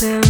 them.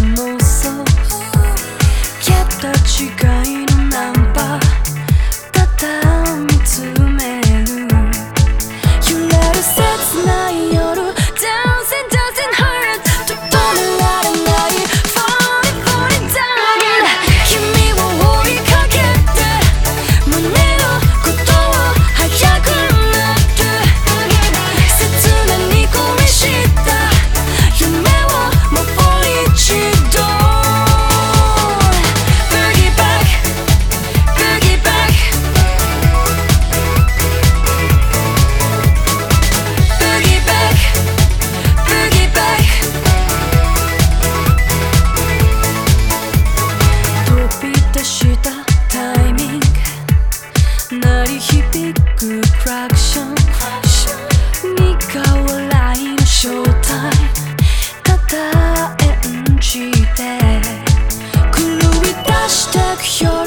sure.